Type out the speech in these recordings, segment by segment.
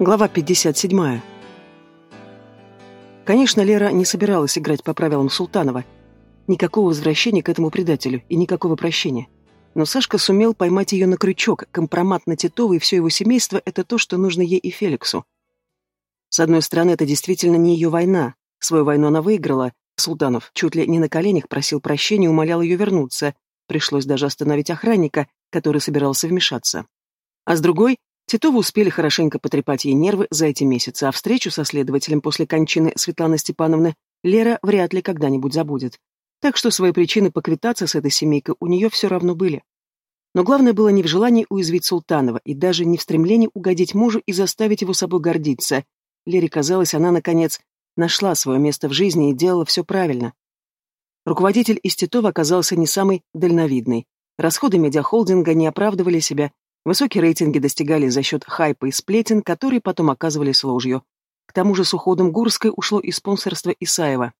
Глава 57. Конечно, Лера не собиралась играть по правилам Султанова. Никакого возвращения к этому предателю и никакого прощения. Но Сашка сумел поймать ее на крючок, компромат на Титова и все его семейство — это то, что нужно ей и Феликсу. С одной стороны, это действительно не ее война. Свою войну она выиграла. Султанов чуть ли не на коленях просил прощения, умолял ее вернуться. Пришлось даже остановить охранника, который собирался вмешаться. А с другой, Титову успели хорошенько потрепать ей нервы за эти месяцы, а встречу со следователем после кончины Светланы Степановны Лера вряд ли когда-нибудь забудет. Так что свои причины поквитаться с этой семейкой у нее все равно были. Но главное было не в желании уязвить Султанова и даже не в стремлении угодить мужу и заставить его собой гордиться. Лере казалось, она, наконец, нашла свое место в жизни и делала все правильно. Руководитель из Титова оказался не самый дальновидный. Расходы медиахолдинга не оправдывали себя, Высокие рейтинги достигали за счет хайпа и сплетен, которые потом оказывались ложью. К тому же с уходом Гурской ушло и спонсорство Исаева.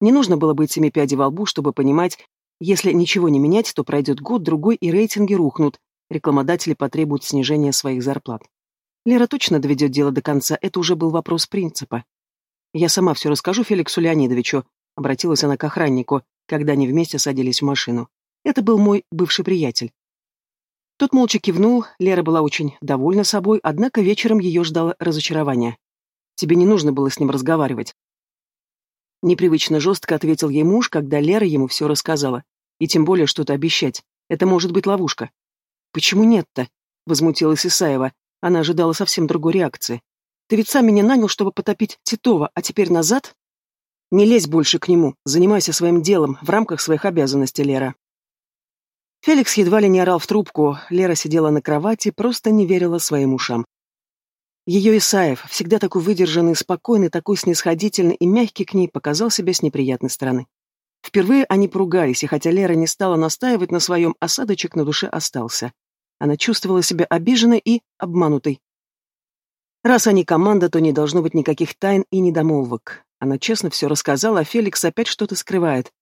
Не нужно было быть семи пядей во лбу, чтобы понимать, если ничего не менять, то пройдет год-другой и рейтинги рухнут, рекламодатели потребуют снижения своих зарплат. Лера точно доведет дело до конца, это уже был вопрос принципа. «Я сама все расскажу Феликсу Леонидовичу», — обратилась она к охраннику, когда они вместе садились в машину. «Это был мой бывший приятель. Тот молча кивнул, Лера была очень довольна собой, однако вечером ее ждало разочарование. «Тебе не нужно было с ним разговаривать». Непривычно жестко ответил ей муж, когда Лера ему все рассказала. И тем более что-то обещать. Это может быть ловушка. «Почему нет-то?» — возмутилась Исаева. Она ожидала совсем другой реакции. «Ты ведь сам меня нанял, чтобы потопить Титова, а теперь назад?» «Не лезь больше к нему, занимайся своим делом в рамках своих обязанностей, Лера». Феликс едва ли не орал в трубку, Лера сидела на кровати, просто не верила своим ушам. Ее Исаев, всегда такой выдержанный, спокойный, такой снисходительный и мягкий к ней, показал себя с неприятной стороны. Впервые они поругались, и хотя Лера не стала настаивать на своем, осадочек на душе остался. Она чувствовала себя обиженной и обманутой. Раз они команда, то не должно быть никаких тайн и недомолвок. Она честно все рассказала, а Феликс опять что-то скрывает.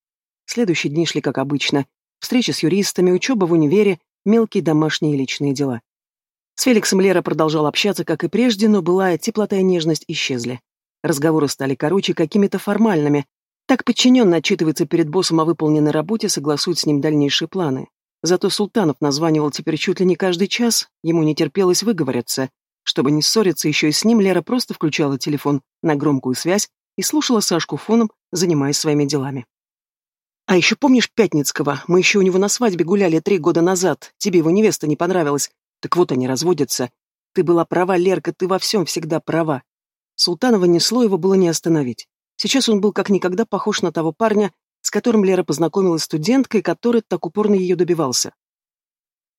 Следующие дни шли как обычно. Встречи с юристами, учеба в универе, мелкие домашние и личные дела. С Феликсом Лера продолжала общаться, как и прежде, но былая теплота и нежность исчезли. Разговоры стали короче, какими-то формальными. Так подчиненно отчитывается перед боссом о выполненной работе, согласует с ним дальнейшие планы. Зато Султанов названивал теперь чуть ли не каждый час, ему не терпелось выговориться. Чтобы не ссориться еще и с ним, Лера просто включала телефон на громкую связь и слушала Сашку фоном, занимаясь своими делами. А еще помнишь Пятницкого? Мы еще у него на свадьбе гуляли три года назад. Тебе его невеста не понравилась. Так вот они разводятся. Ты была права, Лерка, ты во всем всегда права. Султанова несло, его было не остановить. Сейчас он был как никогда похож на того парня, с которым Лера познакомилась студенткой, который так упорно ее добивался.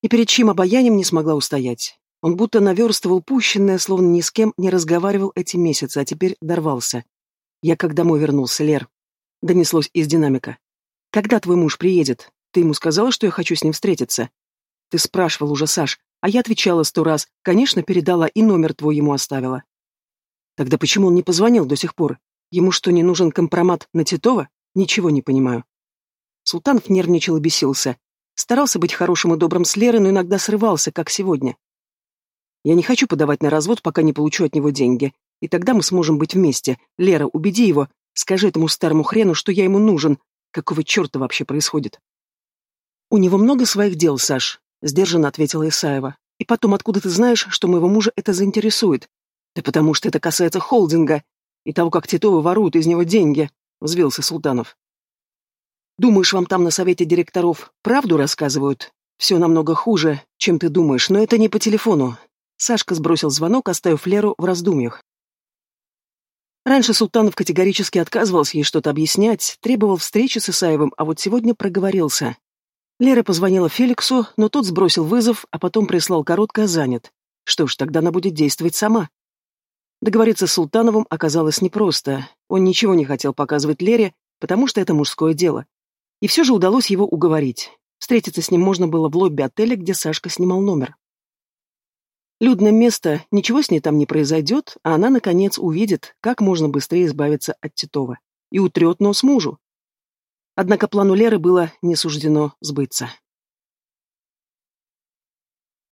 И перед чьим обаянием не смогла устоять. Он будто наверстывал пущенное, словно ни с кем не разговаривал эти месяцы, а теперь дорвался. «Я как домой вернулся, Лер», — донеслось из динамика. Когда твой муж приедет? Ты ему сказала, что я хочу с ним встретиться? Ты спрашивал уже, Саш, а я отвечала сто раз. Конечно, передала и номер твой ему оставила. Тогда почему он не позвонил до сих пор? Ему что, не нужен компромат на Титова? Ничего не понимаю. Султанов нервничал и бесился. Старался быть хорошим и добрым с Лерой, но иногда срывался, как сегодня. Я не хочу подавать на развод, пока не получу от него деньги. И тогда мы сможем быть вместе. Лера, убеди его. Скажи этому старому хрену, что я ему нужен, Какого черта вообще происходит? У него много своих дел, Саш, сдержанно ответила Исаева. И потом, откуда ты знаешь, что моего мужа это заинтересует? Да потому что это касается холдинга и того, как Титовы воруют из него деньги, взвился Султанов. Думаешь, вам там на совете директоров правду рассказывают? Все намного хуже, чем ты думаешь, но это не по телефону. Сашка сбросил звонок, оставив Леру в раздумьях. Раньше Султанов категорически отказывался ей что-то объяснять, требовал встречи с Исаевым, а вот сегодня проговорился. Лера позвонила Феликсу, но тот сбросил вызов, а потом прислал короткое «занят». Что ж, тогда она будет действовать сама. Договориться с Султановым оказалось непросто. Он ничего не хотел показывать Лере, потому что это мужское дело. И все же удалось его уговорить. Встретиться с ним можно было в лобби отеля, где Сашка снимал номер. Людное место, ничего с ней там не произойдет, а она, наконец, увидит, как можно быстрее избавиться от Титова. И утрет нос мужу. Однако плану Леры было не суждено сбыться.